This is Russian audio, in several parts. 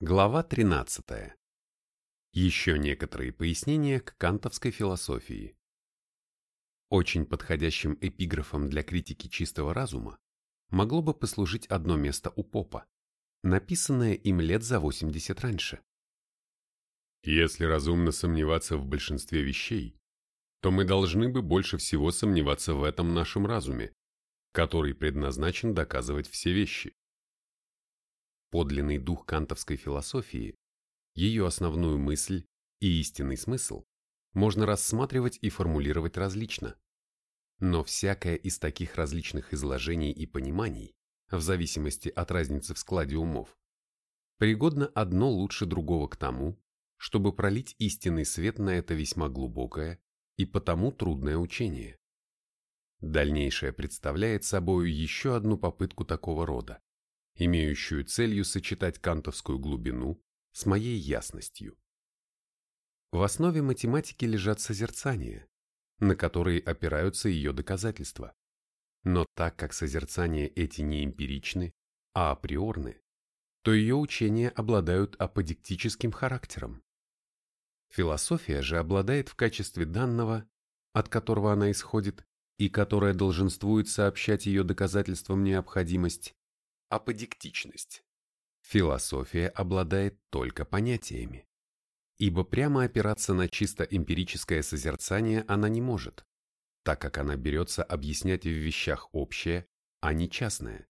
Глава 13. Еще некоторые пояснения к кантовской философии. Очень подходящим эпиграфом для критики чистого разума могло бы послужить одно место у Попа, написанное им лет за 80 раньше. Если разумно сомневаться в большинстве вещей, то мы должны бы больше всего сомневаться в этом нашем разуме, который предназначен доказывать все вещи. Подлинный дух кантовской философии, ее основную мысль и истинный смысл можно рассматривать и формулировать различно. Но всякое из таких различных изложений и пониманий, в зависимости от разницы в складе умов, пригодно одно лучше другого к тому, чтобы пролить истинный свет на это весьма глубокое и потому трудное учение. Дальнейшее представляет собой еще одну попытку такого рода имеющую целью сочетать кантовскую глубину с моей ясностью. В основе математики лежат созерцания, на которые опираются ее доказательства. Но так как созерцания эти не эмпиричны, а априорны, то ее учения обладают аподиктическим характером. Философия же обладает в качестве данного, от которого она исходит, и которое долженствует сообщать ее доказательствам необходимость, аподиктичность. Философия обладает только понятиями. Ибо прямо опираться на чисто эмпирическое созерцание она не может, так как она берется объяснять в вещах общее, а не частное.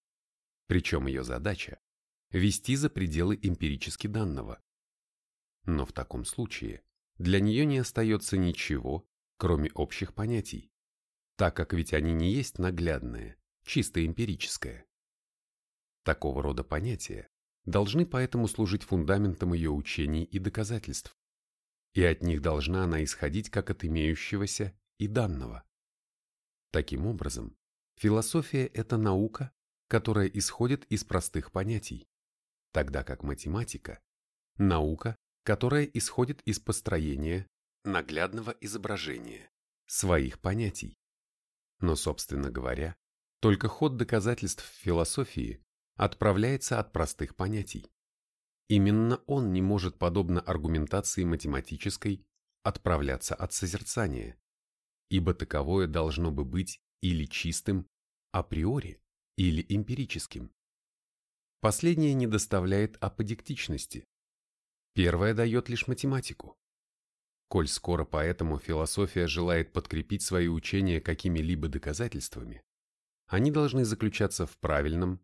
Причем ее задача – вести за пределы эмпирически данного. Но в таком случае для нее не остается ничего, кроме общих понятий, так как ведь они не есть наглядное, чисто эмпирическое. Такого рода понятия должны поэтому служить фундаментом ее учений и доказательств, и от них должна она исходить как от имеющегося и данного. Таким образом, философия – это наука, которая исходит из простых понятий, тогда как математика – наука, которая исходит из построения, наглядного изображения, своих понятий. Но, собственно говоря, только ход доказательств в философии отправляется от простых понятий. Именно он не может, подобно аргументации математической, отправляться от созерцания, ибо таковое должно бы быть или чистым, априори, или эмпирическим. Последнее не доставляет аподиктичности. Первое дает лишь математику. Коль скоро поэтому философия желает подкрепить свои учения какими-либо доказательствами, они должны заключаться в правильном,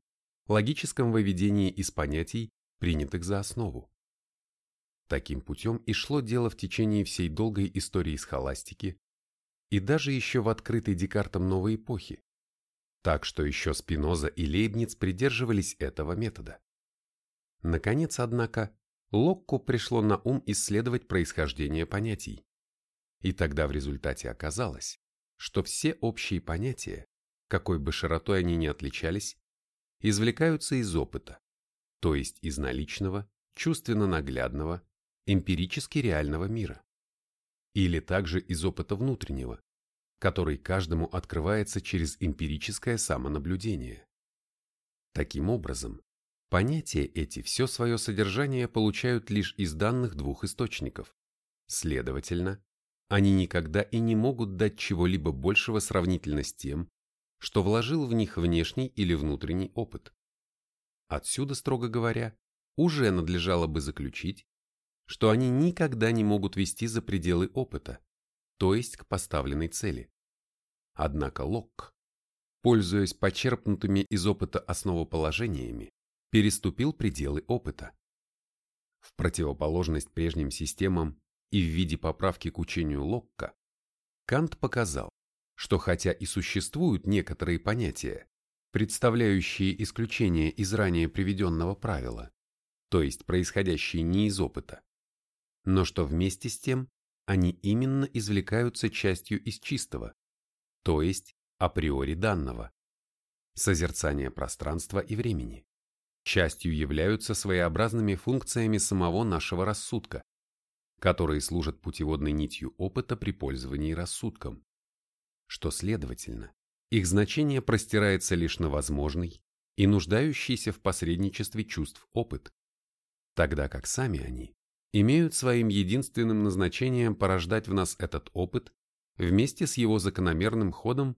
логическом выведении из понятий, принятых за основу. Таким путем и шло дело в течение всей долгой истории схоластики и даже еще в открытой Декартом новой эпохи, так что еще Спиноза и Лейбниц придерживались этого метода. Наконец, однако, Локку пришло на ум исследовать происхождение понятий. И тогда в результате оказалось, что все общие понятия, какой бы широтой они ни отличались, извлекаются из опыта, то есть из наличного, чувственно-наглядного, эмпирически реального мира. Или также из опыта внутреннего, который каждому открывается через эмпирическое самонаблюдение. Таким образом, понятия эти все свое содержание получают лишь из данных двух источников. Следовательно, они никогда и не могут дать чего-либо большего сравнительно с тем, что вложил в них внешний или внутренний опыт. Отсюда, строго говоря, уже надлежало бы заключить, что они никогда не могут вести за пределы опыта, то есть к поставленной цели. Однако Локк, пользуясь почерпнутыми из опыта основоположениями, переступил пределы опыта. В противоположность прежним системам и в виде поправки к учению Локка, Кант показал, что хотя и существуют некоторые понятия, представляющие исключение из ранее приведенного правила, то есть происходящие не из опыта, но что вместе с тем они именно извлекаются частью из чистого, то есть априори данного, созерцания пространства и времени, частью являются своеобразными функциями самого нашего рассудка, которые служат путеводной нитью опыта при пользовании рассудком что, следовательно, их значение простирается лишь на возможный и нуждающийся в посредничестве чувств опыт. тогда как сами они имеют своим единственным назначением порождать в нас этот опыт вместе с его закономерным ходом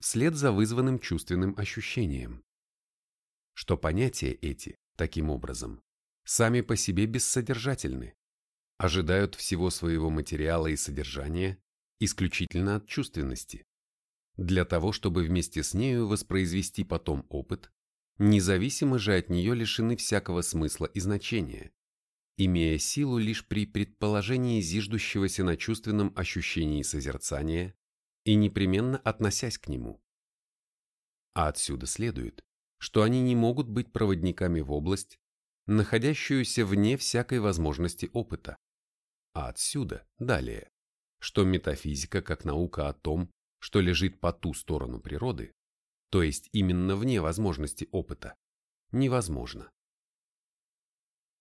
вслед за вызванным чувственным ощущением. Что понятия эти, таким образом, сами по себе бессодержательны, ожидают всего своего материала и содержания исключительно от чувственности, для того, чтобы вместе с нею воспроизвести потом опыт, независимо же от нее лишены всякого смысла и значения, имея силу лишь при предположении зиждущегося на чувственном ощущении созерцания и непременно относясь к нему. А отсюда следует, что они не могут быть проводниками в область, находящуюся вне всякой возможности опыта. А отсюда, далее, что метафизика как наука о том, что лежит по ту сторону природы, то есть именно вне возможности опыта, невозможно.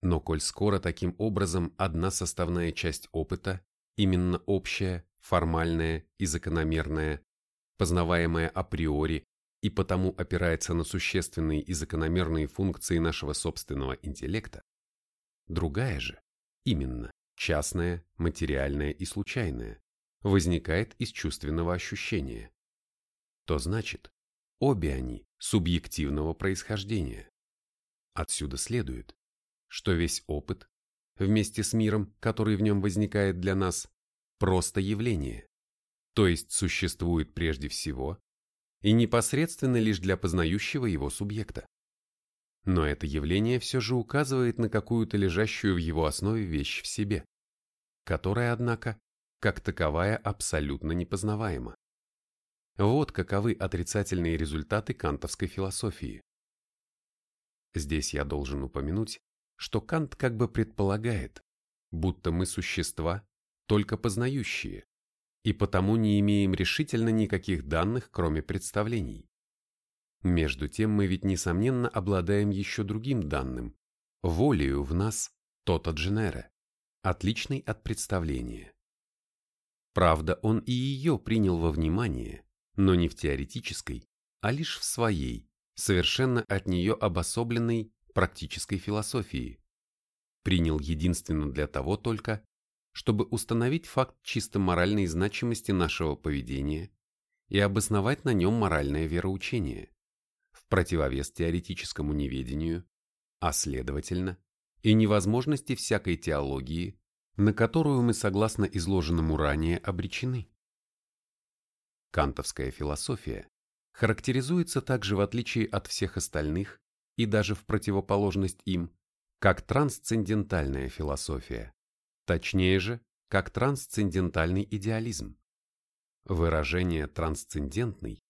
Но коль скоро таким образом одна составная часть опыта, именно общая, формальная и закономерная, познаваемая априори и потому опирается на существенные и закономерные функции нашего собственного интеллекта, другая же, именно, частная, материальная и случайная, возникает из чувственного ощущения. То значит, обе они субъективного происхождения. Отсюда следует, что весь опыт, вместе с миром, который в нем возникает для нас, просто явление, то есть существует прежде всего и непосредственно лишь для познающего его субъекта. Но это явление все же указывает на какую-то лежащую в его основе вещь в себе, которая, однако, как таковая абсолютно непознаваема. Вот каковы отрицательные результаты кантовской философии. Здесь я должен упомянуть, что Кант как бы предполагает, будто мы существа, только познающие, и потому не имеем решительно никаких данных, кроме представлений. Между тем мы ведь несомненно обладаем еще другим данным, волею в нас то-то дженере, отличной от представления. Правда, он и ее принял во внимание, но не в теоретической, а лишь в своей, совершенно от нее обособленной практической философии. Принял единственно для того только, чтобы установить факт чисто моральной значимости нашего поведения и обосновать на нем моральное вероучение, в противовес теоретическому неведению, а следовательно, и невозможности всякой теологии, на которую мы, согласно изложенному ранее, обречены. Кантовская философия характеризуется также в отличие от всех остальных и даже в противоположность им, как трансцендентальная философия, точнее же, как трансцендентальный идеализм. Выражение «трансцендентный»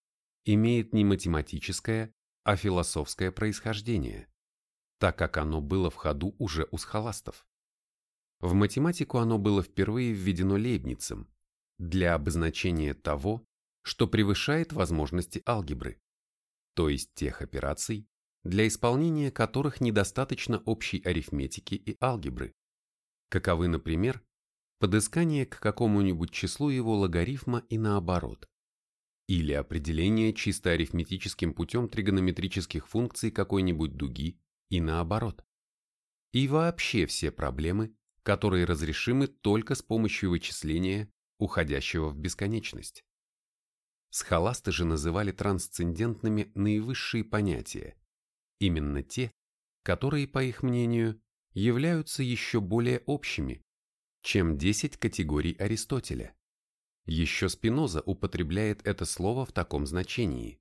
имеет не математическое, а философское происхождение, так как оно было в ходу уже у схоластов. В математику оно было впервые введено Лейбницем для обозначения того, что превышает возможности алгебры, то есть тех операций, для исполнения которых недостаточно общей арифметики и алгебры, каковы, например, подыскание к какому-нибудь числу его логарифма и наоборот, или определение чисто арифметическим путем тригонометрических функций какой-нибудь дуги и наоборот. И вообще все проблемы, которые разрешимы только с помощью вычисления, уходящего в бесконечность. Схоласты же называли трансцендентными наивысшие понятия, Именно те, которые, по их мнению, являются еще более общими, чем 10 категорий Аристотеля. Еще Спиноза употребляет это слово в таком значении.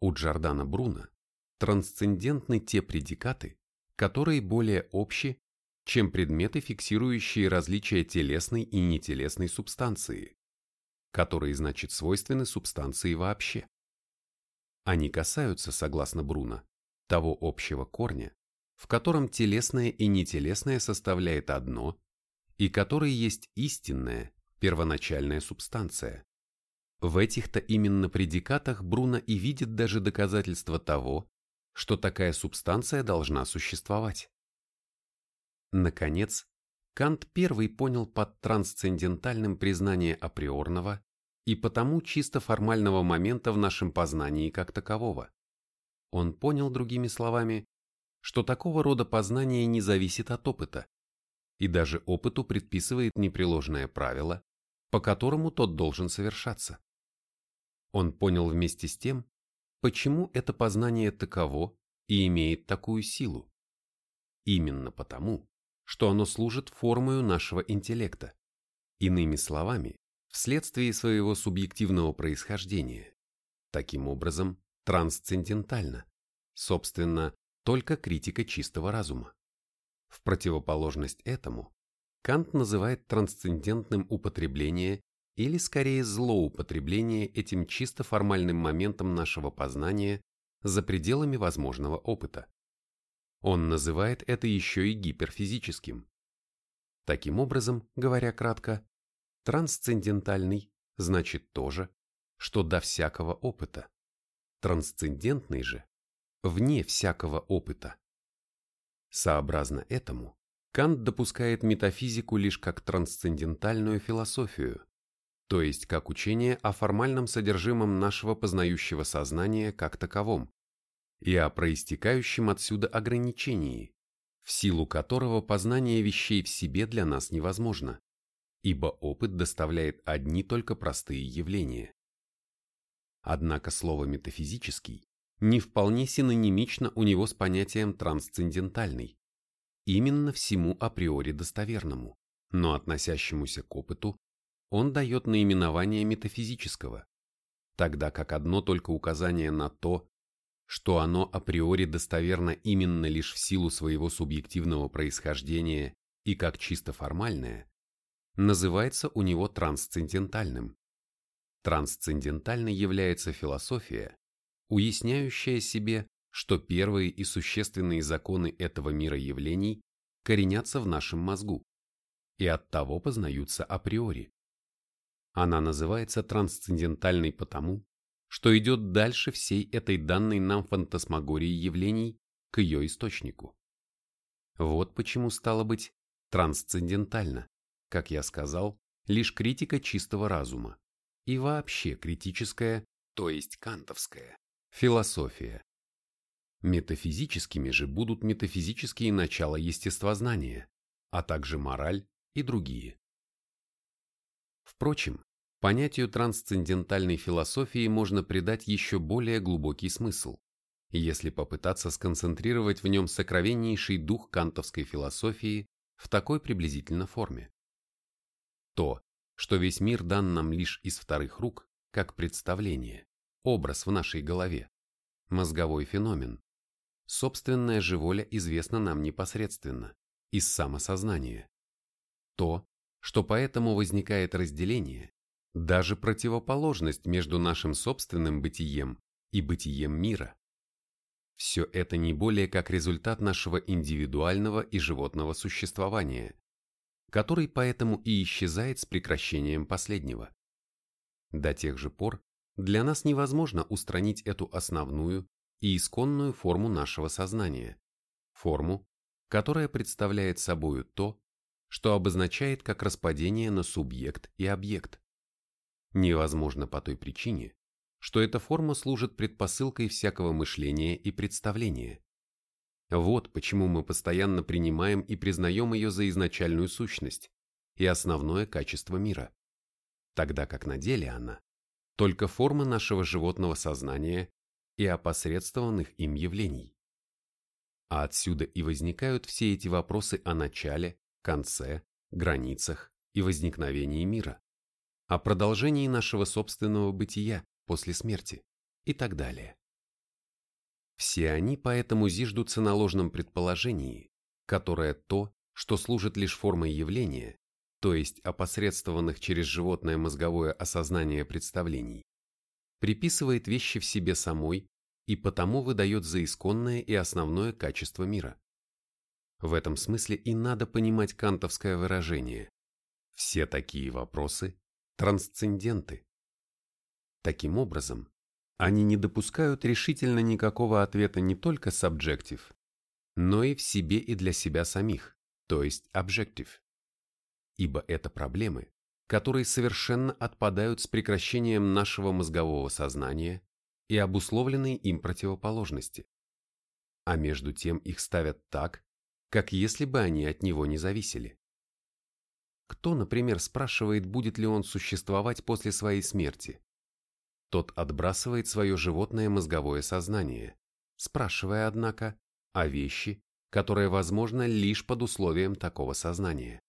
У Джордана Бруно трансцендентны те предикаты, которые более общи, чем предметы, фиксирующие различия телесной и нетелесной субстанции, которые, значит, свойственны субстанции вообще. Они касаются, согласно Бруно, того общего корня, в котором телесное и нетелесное составляет одно, и который есть истинная, первоначальная субстанция. В этих-то именно предикатах Бруно и видит даже доказательство того, что такая субстанция должна существовать. Наконец, Кант первый понял под трансцендентальным признание априорного и потому чисто формального момента в нашем познании как такового. Он понял, другими словами, что такого рода познание не зависит от опыта, и даже опыту предписывает непреложное правило, по которому тот должен совершаться. Он понял вместе с тем, почему это познание таково и имеет такую силу. Именно потому, что оно служит формою нашего интеллекта, иными словами, вследствие своего субъективного происхождения. Таким образом, трансцендентально, собственно, только критика чистого разума. В противоположность этому, Кант называет трансцендентным употребление или скорее злоупотребление этим чисто формальным моментом нашего познания за пределами возможного опыта. Он называет это еще и гиперфизическим. Таким образом, говоря кратко, трансцендентальный значит то же, что до всякого опыта. Трансцендентный же вне всякого опыта. Сообразно этому, Кант допускает метафизику лишь как трансцендентальную философию, то есть как учение о формальном содержимом нашего познающего сознания как таковом, и о проистекающем отсюда ограничении, в силу которого познание вещей в себе для нас невозможно, ибо опыт доставляет одни только простые явления. Однако слово «метафизический» не вполне синонимично у него с понятием трансцендентальный, именно всему априори достоверному, но относящемуся к опыту, он дает наименование метафизического, тогда как одно только указание на то, что оно априори достоверно именно лишь в силу своего субъективного происхождения и как чисто формальное, называется у него трансцендентальным. Трансцендентальной является философия, уясняющая себе, что первые и существенные законы этого мира явлений коренятся в нашем мозгу и оттого познаются априори. Она называется трансцендентальной потому, что идет дальше всей этой данной нам фантасмагории явлений к ее источнику. Вот почему стало быть трансцендентально, как я сказал, лишь критика чистого разума и вообще критическая, то есть кантовская, Философия. Метафизическими же будут метафизические начала естествознания, а также мораль и другие. Впрочем, понятию трансцендентальной философии можно придать еще более глубокий смысл, если попытаться сконцентрировать в нем сокровеннейший дух кантовской философии в такой приблизительно форме. То, что весь мир дан нам лишь из вторых рук, как представление, образ в нашей голове, мозговой феномен. Собственная же воля известна нам непосредственно, из самосознания. То, что поэтому возникает разделение, даже противоположность между нашим собственным бытием и бытием мира. Все это не более как результат нашего индивидуального и животного существования, который поэтому и исчезает с прекращением последнего. До тех же пор, для нас невозможно устранить эту основную и исконную форму нашего сознания, форму, которая представляет собою то, что обозначает как распадение на субъект и объект. Невозможно по той причине, что эта форма служит предпосылкой всякого мышления и представления. Вот почему мы постоянно принимаем и признаем ее за изначальную сущность и основное качество мира, тогда как на деле она только форма нашего животного сознания и опосредствованных им явлений. А отсюда и возникают все эти вопросы о начале, конце, границах и возникновении мира, о продолжении нашего собственного бытия после смерти и так далее. Все они поэтому зиждутся на ложном предположении, которое то, что служит лишь формой явления, то есть опосредствованных через животное мозговое осознание представлений, приписывает вещи в себе самой и потому выдает за исконное и основное качество мира. В этом смысле и надо понимать кантовское выражение «все такие вопросы – трансценденты». Таким образом, они не допускают решительно никакого ответа не только subjective, но и в себе и для себя самих, то есть objective ибо это проблемы, которые совершенно отпадают с прекращением нашего мозгового сознания и обусловленные им противоположности. а между тем их ставят так, как если бы они от него не зависели. Кто, например, спрашивает, будет ли он существовать после своей смерти? Тот отбрасывает свое животное мозговое сознание, спрашивая, однако, о вещи, которая возможна лишь под условием такого сознания,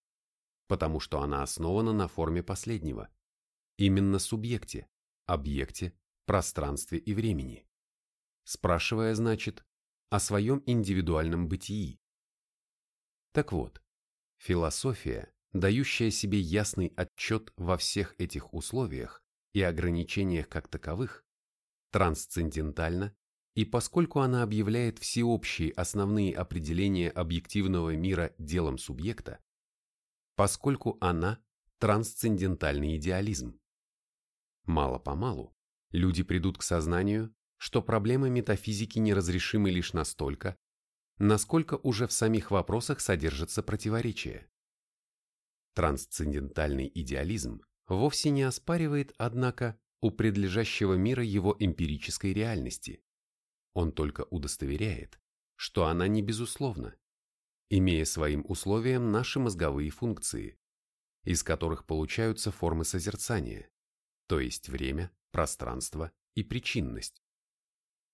потому что она основана на форме последнего, именно субъекте, объекте, пространстве и времени. Спрашивая, значит, о своем индивидуальном бытии. Так вот, философия, дающая себе ясный отчет во всех этих условиях и ограничениях как таковых, трансцендентальна, и поскольку она объявляет всеобщие основные определения объективного мира делом субъекта, поскольку она – трансцендентальный идеализм. Мало-помалу люди придут к сознанию, что проблемы метафизики неразрешимы лишь настолько, насколько уже в самих вопросах содержатся противоречия. Трансцендентальный идеализм вовсе не оспаривает, однако, у предлежащего мира его эмпирической реальности. Он только удостоверяет, что она не безусловна, имея своим условием наши мозговые функции, из которых получаются формы созерцания, то есть время, пространство и причинность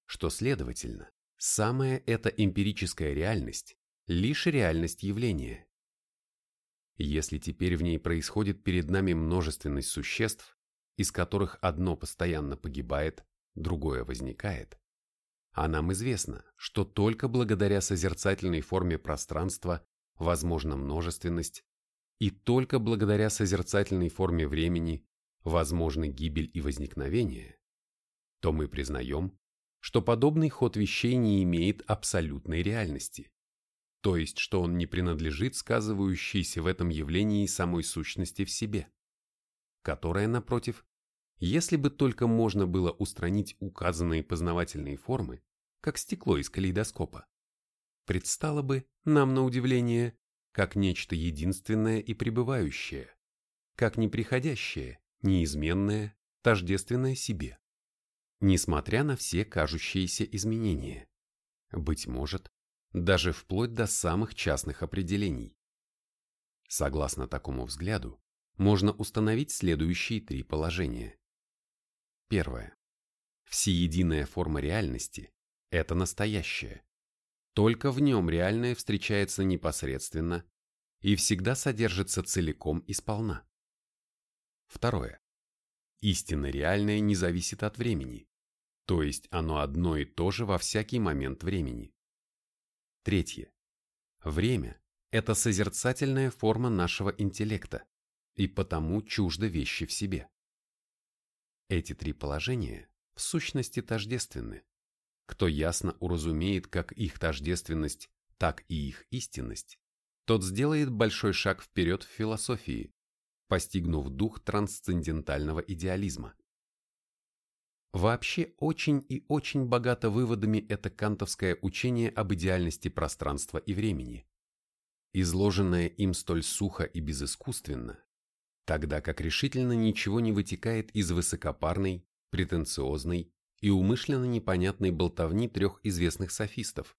что, следовательно, самая эта эмпирическая реальность – лишь реальность явления. Если теперь в ней происходит перед нами множественность существ, из которых одно постоянно погибает, другое возникает, а нам известно, что только благодаря созерцательной форме пространства возможна множественность, и только благодаря созерцательной форме времени возможны гибель и возникновение, то мы признаем, что подобный ход вещей не имеет абсолютной реальности, то есть что он не принадлежит сказывающейся в этом явлении самой сущности в себе, которая, напротив, если бы только можно было устранить указанные познавательные формы, как стекло из калейдоскопа, предстало бы, нам на удивление, как нечто единственное и пребывающее, как неприходящее, неизменное, тождественное себе несмотря на все кажущиеся изменения. Быть может, даже вплоть до самых частных определений. Согласно такому взгляду, можно установить следующие три положения. Первое. Всеединая форма реальности – это настоящее. Только в нем реальное встречается непосредственно и всегда содержится целиком и сполна. Второе. Истинно реальное не зависит от времени, то есть оно одно и то же во всякий момент времени. Третье. Время – это созерцательная форма нашего интеллекта, и потому чуждо вещи в себе. Эти три положения в сущности тождественны. Кто ясно уразумеет как их тождественность, так и их истинность, тот сделает большой шаг вперед в философии, постигнув дух трансцендентального идеализма. Вообще очень и очень богато выводами это кантовское учение об идеальности пространства и времени, изложенное им столь сухо и безыскусственно, тогда как решительно ничего не вытекает из высокопарной, претенциозной и умышленно непонятной болтовни трех известных софистов,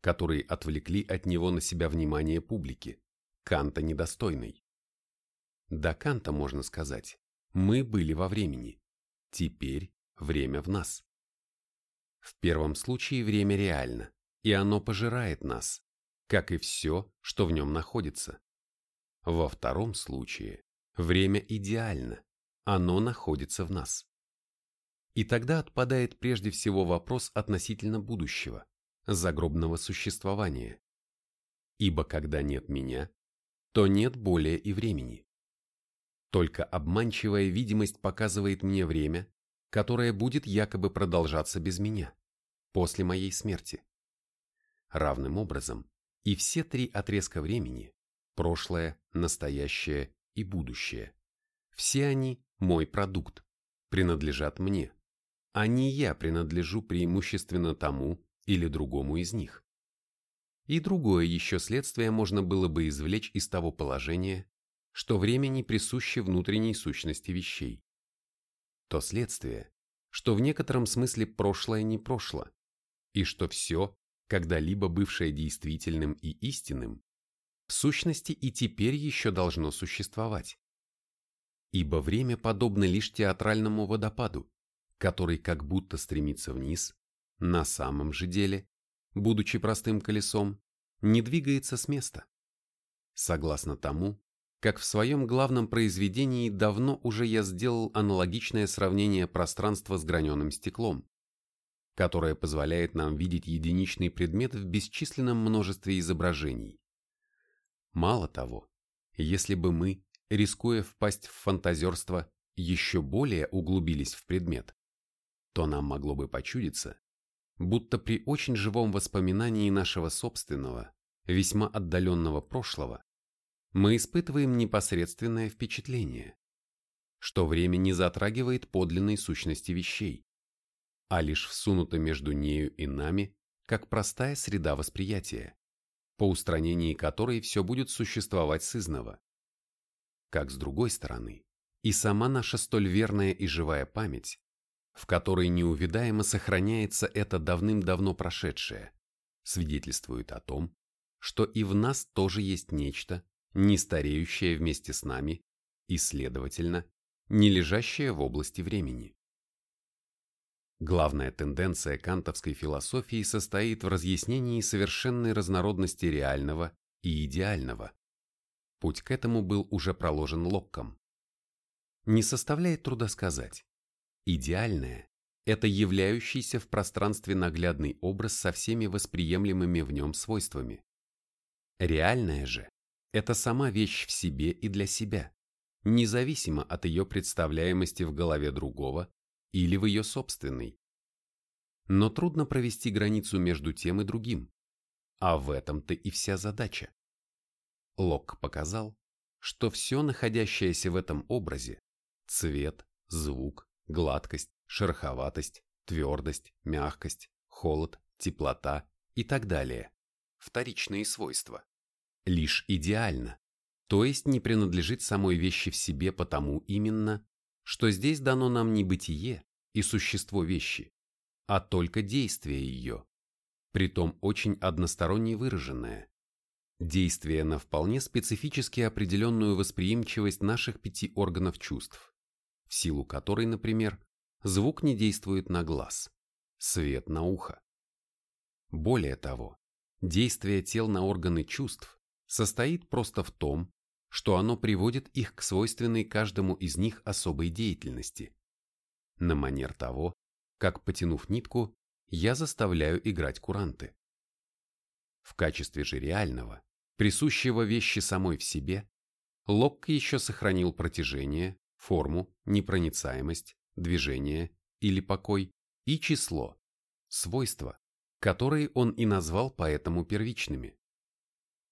которые отвлекли от него на себя внимание публики, Канта недостойный. До Канта, можно сказать, мы были во времени, теперь время в нас. В первом случае время реально, и оно пожирает нас, как и все, что в нем находится. Во втором случае время идеально, оно находится в нас. И тогда отпадает прежде всего вопрос относительно будущего, загробного существования. Ибо когда нет меня, то нет более и времени. Только обманчивая видимость показывает мне время, которое будет якобы продолжаться без меня, после моей смерти. Равным образом, и все три отрезка времени, прошлое, настоящее и будущее, все они мой продукт, принадлежат мне, а не я принадлежу преимущественно тому или другому из них. И другое еще следствие можно было бы извлечь из того положения, что время не присуще внутренней сущности вещей то следствие, что в некотором смысле прошлое не прошло, и что все, когда-либо бывшее действительным и истинным, в сущности и теперь еще должно существовать. Ибо время подобно лишь театральному водопаду, который как будто стремится вниз, на самом же деле, будучи простым колесом, не двигается с места. Согласно тому, как в своем главном произведении давно уже я сделал аналогичное сравнение пространства с граненым стеклом, которое позволяет нам видеть единичный предмет в бесчисленном множестве изображений. Мало того, если бы мы, рискуя впасть в фантазерство, еще более углубились в предмет, то нам могло бы почудиться, будто при очень живом воспоминании нашего собственного, весьма отдаленного прошлого, мы испытываем непосредственное впечатление, что время не затрагивает подлинной сущности вещей, а лишь всунуто между нею и нами, как простая среда восприятия, по устранении которой все будет существовать сызново. Как с другой стороны, и сама наша столь верная и живая память, в которой неувидаемо сохраняется это давным-давно прошедшее, свидетельствует о том, что и в нас тоже есть нечто, не стареющее вместе с нами и, следовательно, не лежащее в области времени. Главная тенденция кантовской философии состоит в разъяснении совершенной разнородности реального и идеального. Путь к этому был уже проложен Локком. Не составляет труда сказать, идеальное – это являющийся в пространстве наглядный образ со всеми восприемлемыми в нем свойствами. Реальное же это сама вещь в себе и для себя, независимо от ее представляемости в голове другого или в ее собственной. Но трудно провести границу между тем и другим, а в этом-то и вся задача. Лок показал, что все находящееся в этом образе – цвет, звук, гладкость, шероховатость, твердость, мягкость, холод, теплота и так далее – вторичные свойства лишь идеально, то есть не принадлежит самой вещи в себе потому именно, что здесь дано нам не бытие и существо вещи, а только действие ее, притом очень односторонне выраженное. Действие на вполне специфически определенную восприимчивость наших пяти органов чувств, в силу которой, например, звук не действует на глаз, свет на ухо. Более того, действие тел на органы чувств состоит просто в том, что оно приводит их к свойственной каждому из них особой деятельности. На манер того, как, потянув нитку, я заставляю играть куранты. В качестве же реального, присущего вещи самой в себе, Локк еще сохранил протяжение, форму, непроницаемость, движение или покой и число, свойства, которые он и назвал поэтому первичными.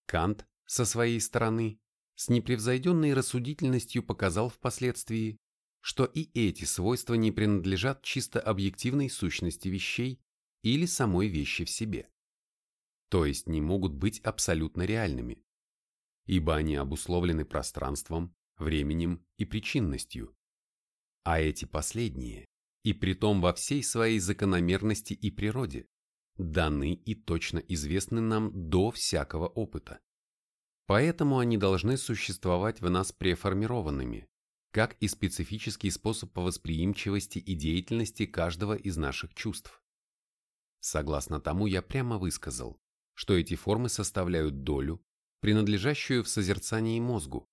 Кант со своей стороны, с непревзойденной рассудительностью показал впоследствии, что и эти свойства не принадлежат чисто объективной сущности вещей или самой вещи в себе, то есть не могут быть абсолютно реальными, ибо они обусловлены пространством, временем и причинностью. А эти последние, и притом во всей своей закономерности и природе, даны и точно известны нам до всякого опыта. Поэтому они должны существовать в нас преформированными, как и специфический способ по восприимчивости и деятельности каждого из наших чувств. Согласно тому, я прямо высказал, что эти формы составляют долю, принадлежащую в созерцании мозгу,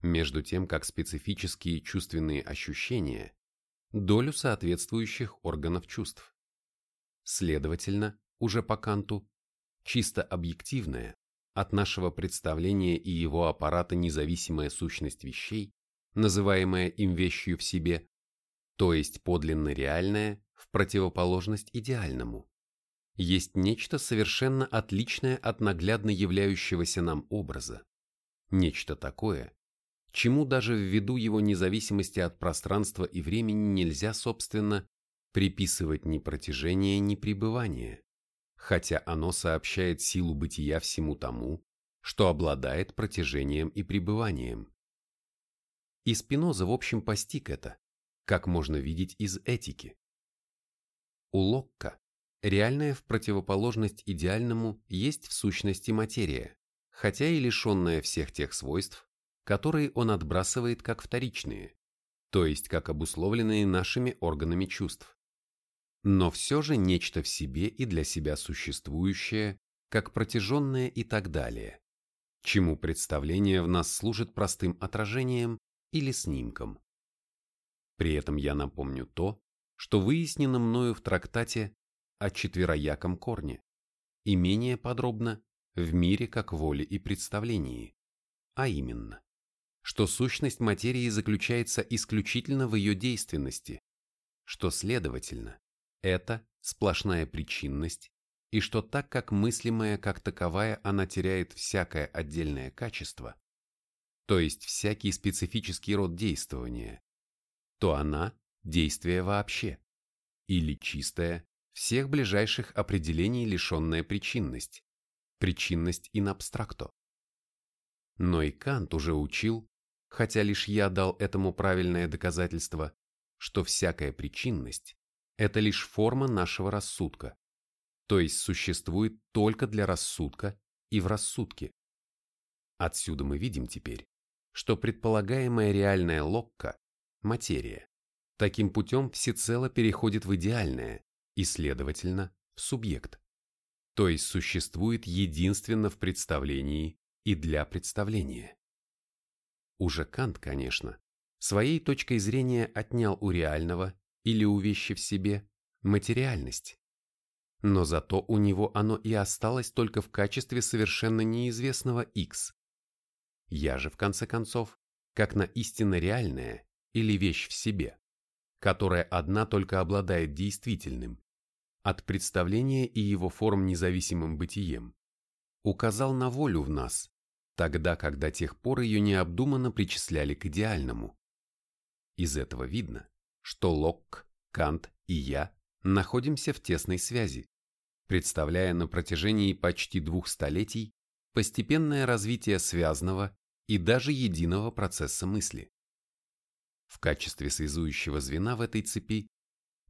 между тем как специфические чувственные ощущения – долю соответствующих органов чувств. Следовательно, уже по Канту, чисто объективное, от нашего представления и его аппарата независимая сущность вещей, называемая им вещью в себе, то есть подлинно реальное в противоположность идеальному, есть нечто совершенно отличное от наглядно являющегося нам образа, нечто такое, чему даже ввиду его независимости от пространства и времени нельзя, собственно, приписывать ни протяжение, ни пребывание хотя оно сообщает силу бытия всему тому, что обладает протяжением и пребыванием. И Спиноза в общем постиг это, как можно видеть из этики. У Локка реальное в противоположность идеальному есть в сущности материя, хотя и лишенная всех тех свойств, которые он отбрасывает как вторичные, то есть как обусловленные нашими органами чувств. Но все же нечто в себе и для себя существующее, как протяженное и так далее, чему представление в нас служит простым отражением или снимком. При этом я напомню то, что выяснено мною в трактате о четверояком корне, и менее подробно в мире как воле и представлении, а именно, что сущность материи заключается исключительно в ее действенности, что, следовательно, это сплошная причинность, и что так как мыслимая как таковая она теряет всякое отдельное качество, то есть всякий специфический род действования, то она – действие вообще, или чистая, всех ближайших определений лишенная причинность, причинность in abstracto. Но и Кант уже учил, хотя лишь я дал этому правильное доказательство, что всякая причинность – это лишь форма нашего рассудка, то есть существует только для рассудка и в рассудке. Отсюда мы видим теперь, что предполагаемая реальная локка – материя, таким путем всецело переходит в идеальное и, следовательно, в субъект, то есть существует единственно в представлении и для представления. Уже Кант, конечно, своей точкой зрения отнял у реального или у вещи в себе материальность. Но зато у него оно и осталось только в качестве совершенно неизвестного x. Я же, в конце концов, как на истинно реальное или вещь в себе, которая одна только обладает действительным, от представления и его форм независимым бытием, указал на волю в нас, тогда как до тех пор ее необдуманно причисляли к идеальному. Из этого видно, что Локк, Кант и я находимся в тесной связи, представляя на протяжении почти двух столетий постепенное развитие связанного и даже единого процесса мысли. В качестве связующего звена в этой цепи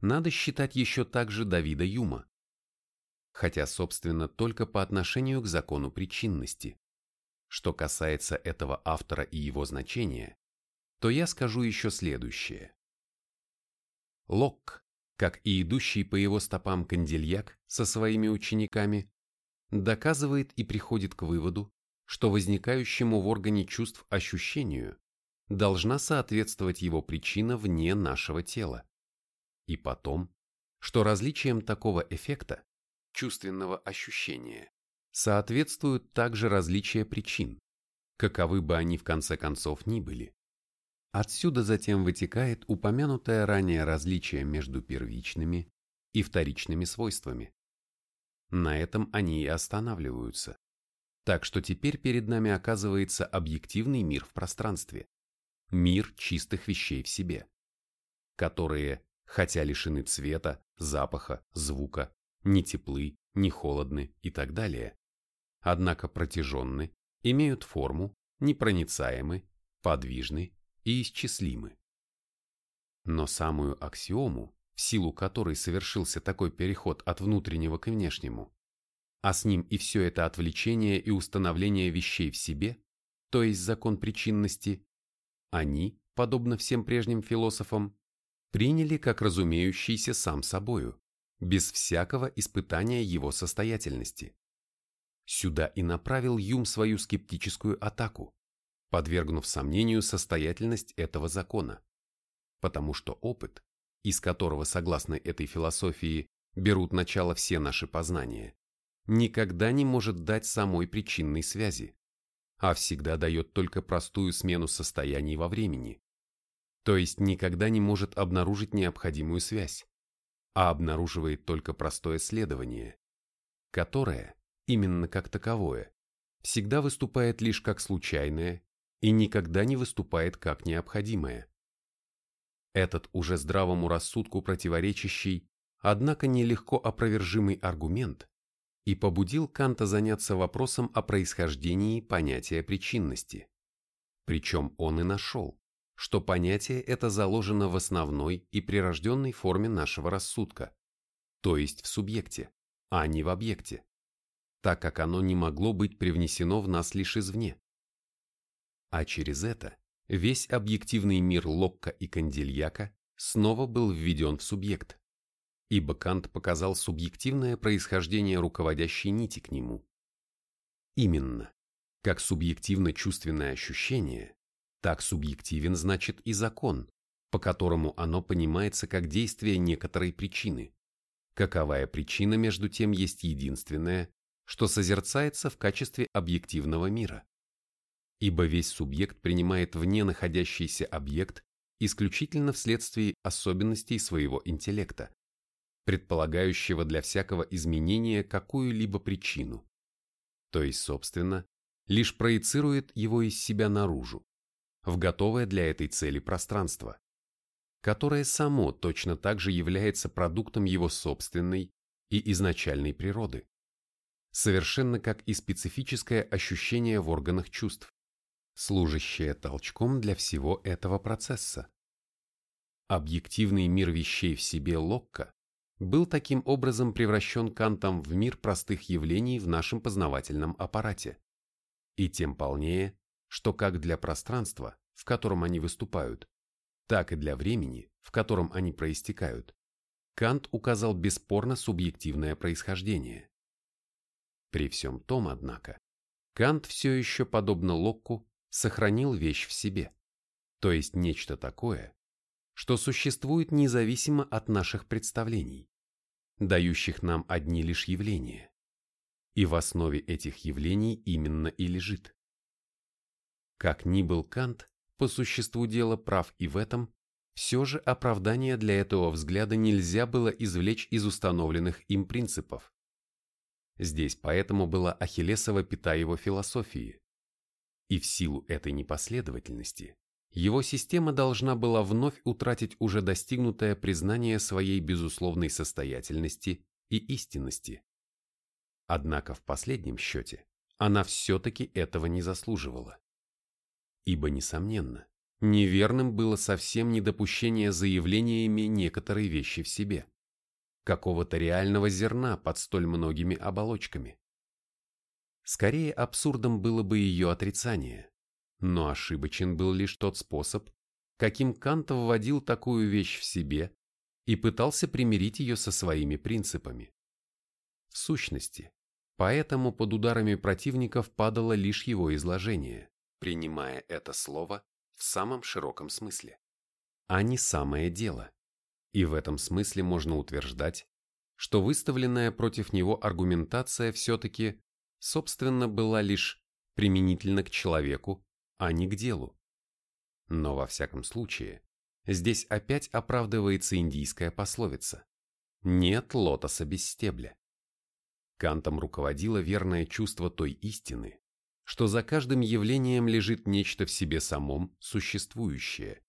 надо считать еще также Давида Юма, хотя, собственно, только по отношению к закону причинности. Что касается этого автора и его значения, то я скажу еще следующее. Локк, как и идущий по его стопам Кандильяк со своими учениками, доказывает и приходит к выводу, что возникающему в органе чувств ощущению должна соответствовать его причина вне нашего тела. И потом, что различием такого эффекта, чувственного ощущения, соответствуют также различия причин, каковы бы они в конце концов ни были. Отсюда затем вытекает упомянутое ранее различие между первичными и вторичными свойствами. На этом они и останавливаются. Так что теперь перед нами оказывается объективный мир в пространстве, мир чистых вещей в себе, которые, хотя лишены цвета, запаха, звука, не теплы, не холодны и так далее, однако протяженны, имеют форму, непроницаемы, подвижны и исчислимы. Но самую аксиому, в силу которой совершился такой переход от внутреннего к внешнему, а с ним и все это отвлечение и установление вещей в себе, то есть закон причинности, они, подобно всем прежним философам, приняли как разумеющийся сам собою, без всякого испытания его состоятельности. Сюда и направил Юм свою скептическую атаку, подвергнув сомнению состоятельность этого закона. Потому что опыт, из которого, согласно этой философии, берут начало все наши познания, никогда не может дать самой причинной связи, а всегда дает только простую смену состояний во времени, то есть никогда не может обнаружить необходимую связь, а обнаруживает только простое следование, которое, именно как таковое, всегда выступает лишь как случайное и никогда не выступает как необходимое. Этот уже здравому рассудку противоречащий, однако нелегко опровержимый аргумент и побудил Канта заняться вопросом о происхождении понятия причинности. Причем он и нашел, что понятие это заложено в основной и прирожденной форме нашего рассудка, то есть в субъекте, а не в объекте, так как оно не могло быть привнесено в нас лишь извне. А через это весь объективный мир Локка и Кандильяка снова был введен в субъект, ибо Кант показал субъективное происхождение руководящей нити к нему. Именно, как субъективно-чувственное ощущение, так субъективен значит и закон, по которому оно понимается как действие некоторой причины. Каковая причина, между тем, есть единственная, что созерцается в качестве объективного мира. Ибо весь субъект принимает вне находящийся объект исключительно вследствие особенностей своего интеллекта, предполагающего для всякого изменения какую-либо причину. То есть, собственно, лишь проецирует его из себя наружу, в готовое для этой цели пространство, которое само точно так же является продуктом его собственной и изначальной природы, совершенно как и специфическое ощущение в органах чувств, служащее толчком для всего этого процесса. Объективный мир вещей в себе Локка был таким образом превращен Кантом в мир простых явлений в нашем познавательном аппарате. И тем полнее, что как для пространства, в котором они выступают, так и для времени, в котором они проистекают, Кант указал бесспорно субъективное происхождение. При всем том, однако, Кант все еще, подобно Локку, сохранил вещь в себе, то есть нечто такое, что существует независимо от наших представлений, дающих нам одни лишь явления. И в основе этих явлений именно и лежит. Как ни был Кант, по существу дела прав и в этом, все же оправдание для этого взгляда нельзя было извлечь из установленных им принципов. Здесь поэтому была Ахиллесова пята его философии. И в силу этой непоследовательности его система должна была вновь утратить уже достигнутое признание своей безусловной состоятельности и истинности. Однако в последнем счете она все-таки этого не заслуживала. Ибо, несомненно, неверным было совсем недопущение заявлениями некоторой вещи в себе, какого-то реального зерна под столь многими оболочками. Скорее абсурдом было бы ее отрицание, но ошибочен был лишь тот способ, каким Кант вводил такую вещь в себе и пытался примирить ее со своими принципами. В сущности, поэтому под ударами противников падало лишь его изложение, принимая это слово в самом широком смысле, а не самое дело. И в этом смысле можно утверждать, что выставленная против него аргументация все-таки, собственно, была лишь применительна к человеку, а не к делу. Но во всяком случае, здесь опять оправдывается индийская пословица «нет лотоса без стебля». Кантом руководило верное чувство той истины, что за каждым явлением лежит нечто в себе самом существующее,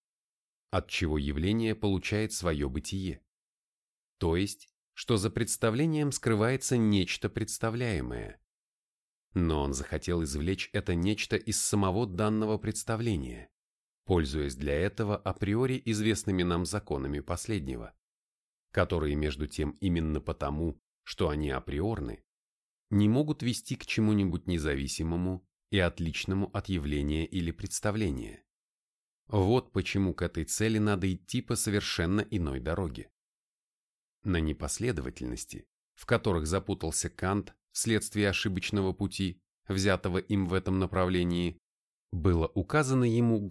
от чего явление получает свое бытие. То есть, что за представлением скрывается нечто представляемое. Но он захотел извлечь это нечто из самого данного представления, пользуясь для этого априори известными нам законами последнего, которые между тем именно потому, что они априорны, не могут вести к чему-нибудь независимому и отличному от явления или представления. Вот почему к этой цели надо идти по совершенно иной дороге. На непоследовательности, в которых запутался Кант вследствие ошибочного пути, взятого им в этом направлении, было указано ему год